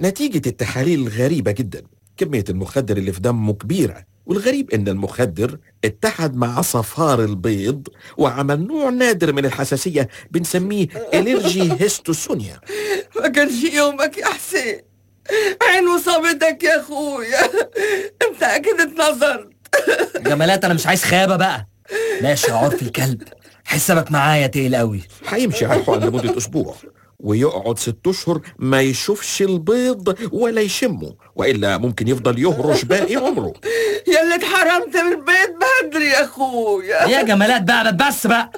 نتيجة التحاليل الغريبة جدا. كمية المخدر اللي في دمه كبيرة والغريب إن المخدر اتحد مع صفار البيض وعمل نوع نادر من الحساسية بنسميه الرجي هيستوسونيا. ما كانش يومك يا حسين عين وصابتك يا أخويا. أنت أكيد اتنظرت. جمالات أنا مش عايز خيابة بقى. ماشي يا عرف الكلب. حسابك معايا تقيل قوي هيمشي على الحقن لمدة أسبوع. ويقعد ست أشهر ما يشوفش البيض ولا يشمه وإلا ممكن يفضل يهرش باقي عمره. يا اللي اتحرمت من البيت بدري يا أخويا. يا جمالات بقى بس بقى.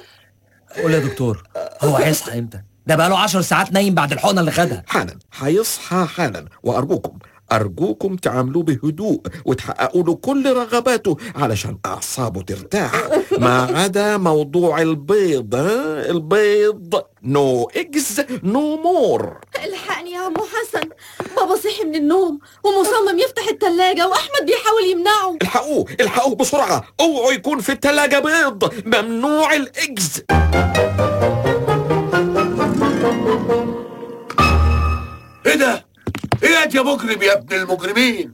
قول يا دكتور هو هيصحى إمتى؟ ده بقاله عشر ساعات نايم بعد الحقنة اللي خدها. حالا هيصحى حالا. وأرجوكم أرجوكم تعاملوه بهدوء وتحققوا له كل رغباته علشان أعصابه ترتاح. ما عدا موضوع البيض ها؟ البيض no eggs no more الحقني يا عمو حسن. بابا صحي من النوم ومصمم يفتح التلاجة وأحمد بيحاول يمنعه. الحقوه الحقوه بسرعة. أوعوا يكون في التلاجة بيض ممنوع ال eggs. يا مجرم يا ابن المجرمين؟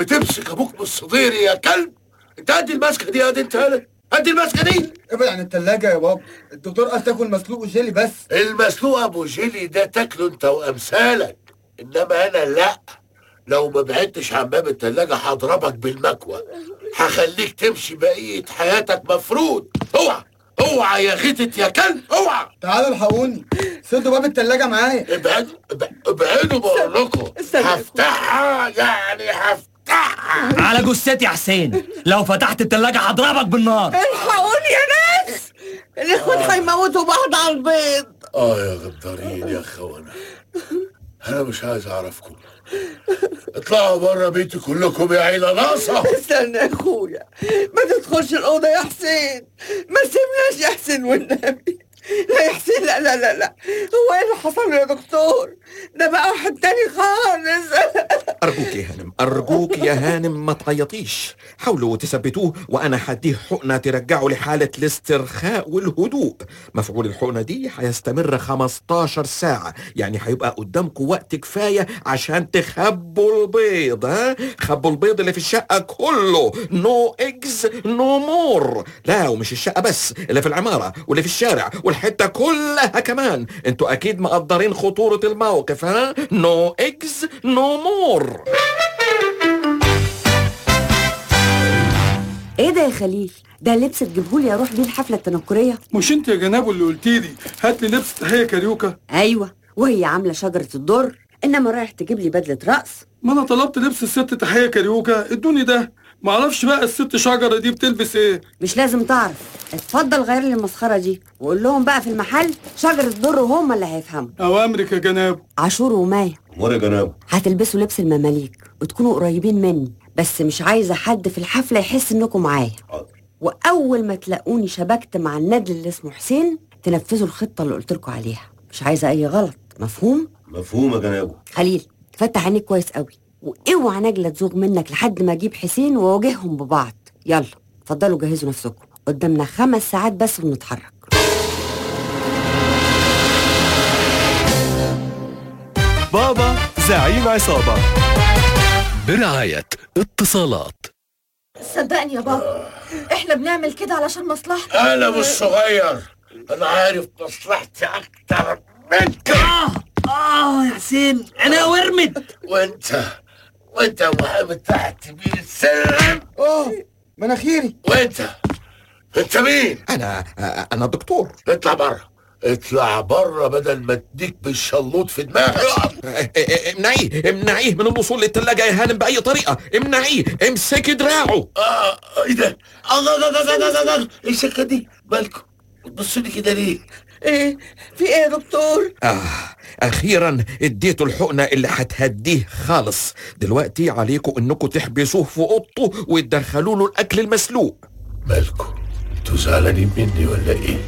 بتمسك أبوك من الصدير يا كلب؟ انت قد المسكه دي يا دي انت يالا؟ قد المسكه دي؟ ابعد عن التلاجة يا بابا الدكتور قال تاكل مسلوق وجيلي بس المسلوق ابو جيلي ده تاكله انت وامثالك انما أنا لا لو ما بعدتش عن باب التلاجة هضربك بالمكوى هخليك تمشي بقية حياتك مفروض اوعى اوعى يا غيتة يا كلب اوعى. تعالوا الحقوني. سدوا باب التلاجة معايا. ابعد ابعد- ابعدوا بقول لكم. هفتحها يعني هفتحها. على جثتي يا حسين. لو فتحت التلاجة هضربك بالنار. الحقوني يا ناس. الاخوات هيموتوا بعض على البيض. آه يا غدارين يا خونة أنا مش عايز أعرفكم. اطلعوا بره بيتي كلكم يا عيلة ناقصة استنى يا أخويا. ما تدخلش الأوضة يا حسين. ما سيبناش يا حسين والنبي. لا يا حسين لا لا لا لا. هو إيه اللي حصل يا دكتور؟ ده بقى واحد تاني خالص. أرجوك يا هانم أرجوك يا هانم ما تعيطيش. حاولوا تثبتوه وأنا هديه حقنة ترجعه لحالة الاسترخاء والهدوء. مفعول الحقنة دي هيستمر 15 ساعة يعني هيبقى قدامكم وقت كفاية عشان تخبوا البيض ها؟ خبوا البيض اللي في الشقة كله. no eggs no more لا ومش الشقة بس اللي في العمارة واللي في الشارع والحتة كلها كمان. أنتوا أكيد مقدرين خطورة الموقف ها؟ no eggs no more إيه ده يا خليل؟ ده لبس تجيبهولي أروح بيه الحفلة التنكرية؟ مش أنت يا جناب اللي قلتي لي هات لي لبس تحية كاريوكا. أيوه وهي عاملة شجرة الدر إنما رايح تجيب لي بدلة رقص. ما أنا طلبت لبس الست تحية كاريوكا ادوني ده. معرفش بقى الست شجرة دي بتلبس إيه. مش لازم تعرف. اتفضل غير لي المسخرة دي وقول لهم بقى في المحل شجرة الدر وهم اللي هيفهموا. أوامرك يا جناب. عاشور ومايا موري جناب هتلبسوا لبس المماليك وتكونوا قريبين مني بس مش عايزة حد في الحفلة يحس إنكم معايا. وأول ما تلاقوني شبكت مع الندل اللي اسمه حسين تنفذوا الخطة اللي قلت لكم عليها. مش عايزة أي غلط. مفهوم؟ مفهوم يا جناب خليل فتح عينيك كويس قوي. وأوعى نجلة تزوغ منك لحد ما أجيب حسين وأواجههم ببعض. يلا اتفضلوا جهزوا نفسكم. قدامنا خمس ساعات بس ونتحرك. بابا زعيم عصابة. برعاية اتصالات. صدقني يا بابا إحنا بنعمل كده علشان مصلحتك. أنا مش صغير أنا عارف مصلحتي أكتر منك. آه يا حسين أنا ورمت وأنت وأنت يا محمد تحت بين السلم أوه مناخيري. وأنت أنت مين؟ أنا أنا الدكتور اطلع بره اطلع بره بدل ما اديك بالشلوط في دماغك امنعيه امنعيه من الوصول للتلاجة يا هانم بأي طريقة امنعيه امسكي دراعه آه إيه ده الله الله الله الله الله إيه الشكه دي مالكم بتبصوا لي كده ليه إيه في إيه يا دكتور آه أخيرا اديته الحقنة اللي هتهديه خالص دلوقتي عليكم انكم تحبسوه في اوضته وتدخلوا له الأكل المسلوق مالكم أنتوا زعلانين مني ولا إيه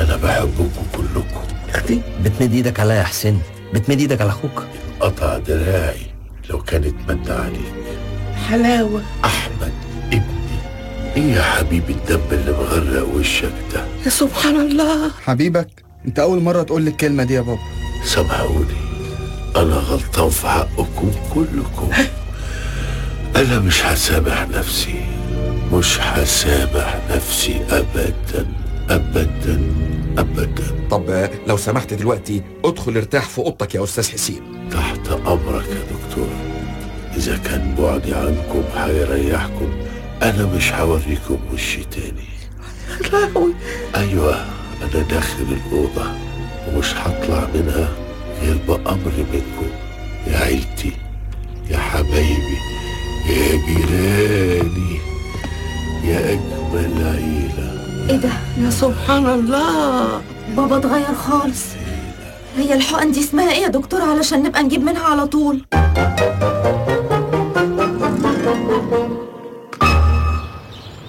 أنا بحبكم كلكم. أختي بتمد إيدك عليا يا حسين. بتمد إيدك على أخوك. قطع دراعي لو كانت مد عليك. حلاوة. أحمد ابني إيه يا حبيبي الدم اللي مغرق وشك ده؟ يا سبحان الله. حبيبك أنت أول مرة تقول لي الكلمة دي يا بابا. سامحوني أنا غلطان في حقكم كلكم. أنا مش هسامح نفسي مش هسامح نفسي أبدا. أبدا أبدا. طب لو سمحت دلوقتي ادخل ارتاح في أوضتك يا أستاذ حسين. تحت أمرك يا دكتور. إذا كان بعدي عنكم هيريحكم أنا مش هوريكم وشي تاني. أيوة أنا داخل الأوضة ومش هطلع منها غير بأمر منكم. يا عيلتي يا حبايبي يا جيراني. ده يا سبحان الله. بابا اتغير خالص. هي الحقن دي اسمها إيه يا دكتور؟ علشان نبقى نجيب منها على طول.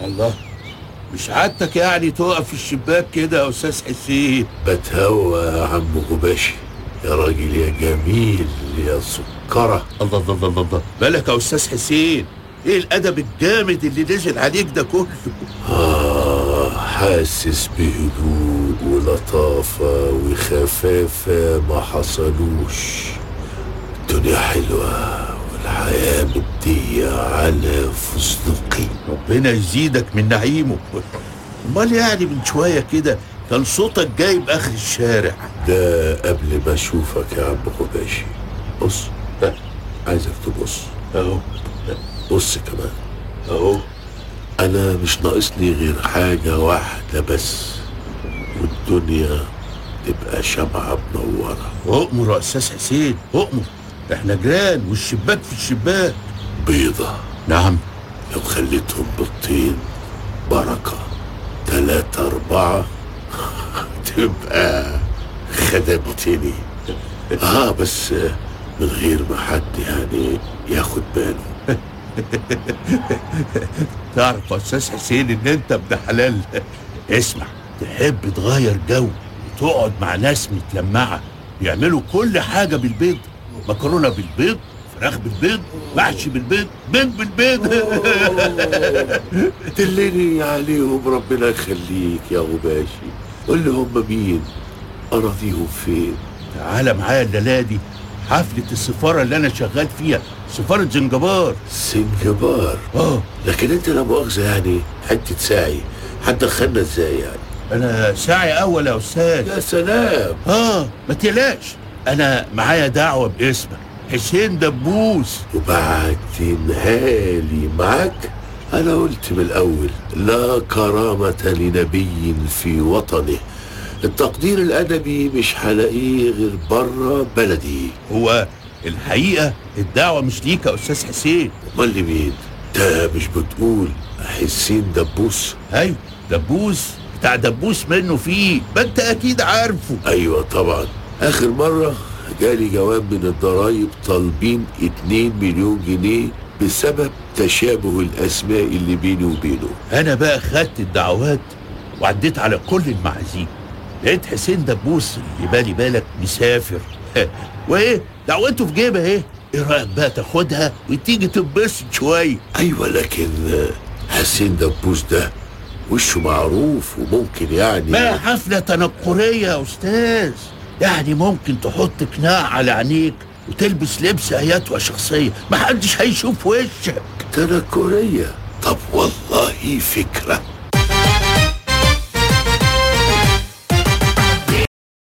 الله. مش عادتك يعني تقف في الشباك كده يا أستاذ حسين. بتهوى يا عم غباشي. يا راجل يا جميل يا سكرة. الله الله الله الله. بالك يا أستاذ حسين؟ إيه الأدب الجامد اللي نزل عليك ده كله؟ آه حاسس بهدوء ولطافة وخفافة ما حصلوش. الدنيا حلوة والحياة مدية على فستقي. ربنا يزيدك من نعيمه. أمال يعني من شوية كده كان صوتك جايب آخر الشارع. ده قبل ما أشوفك يا عم غباشي بص عايزك تبص. أهو بص كمان. أهو. أنا مش ناقصني غير حاجة واحدة بس والدنيا تبقى شمعة منورة. أؤمر يا أستاذ حسين أؤمر. إحنا جيران والشباك في الشباك. بيضة. نعم. لو خليتهم بالطين بركة. تلاتة أربعة. تبقى خدمتني آه بس من غير ما حد يعني ياخد باله. تعرف يا أستاذ حسين إن أنت ابن حلال؟ اسمع تحب تغير جو وتقعد مع ناس متلمعة يعملوا كل حاجة بالبيض مكرونة بالبيض فراخ بالبيض محشي بالبيض بيض بالبيض. دلني عليهم ربنا يخليك يا غباشي. قول لي هم مين أراضيهم فين؟ تعالى معايا الليلة دي. حفلة السفارة اللي أنا شغال فيها سفارة زنجبار. زنجبار؟ آه. لكن أنت لا مؤاخذة يعني حتة ساعي هتدخلنا إزاي يعني؟ أنا ساعي أول يا أستاذ. يا سلام. آه ما تقلقش. أنا معايا دعوة باسمك. حسين دبوس. وبعتنها لي معاك؟ أنا قلت من الأول لا كرامة لنبي في وطنه. التقدير الأدبي مش هلاقيه غير بره بلدي. هو الحقيقة الدعوة مش ليك يا أستاذ حسين. أمال لمين؟ ده مش بتقول حسين دبوس؟ أيوة دبوس بتاع دبوس منه فيه ما أنت أكيد عارفه. أيوة طبعا. آخر مرة جالي جواب من الضرايب طالبين 2 مليون جنيه بسبب تشابه الأسماء اللي بيني وبينه. أنا بقى خدت الدعوات وعديت على كل المعازيم. لقيت حسين دبوس اللي بالي بالك مسافر. وايه؟ دعوته في جيبه إيه إيه رأيك بقى تاخدها وتيجي تنبسط شوية؟ أيوه لكن حسين دبوس ده وشه معروف وممكن يعني بقى حفلة تنكريه يا أستاذ. يعني ممكن تحط قناع على عينيك وتلبس لبس اياتها شخصية. محدش هيشوف وشك. تنكريه طب والله فكرة.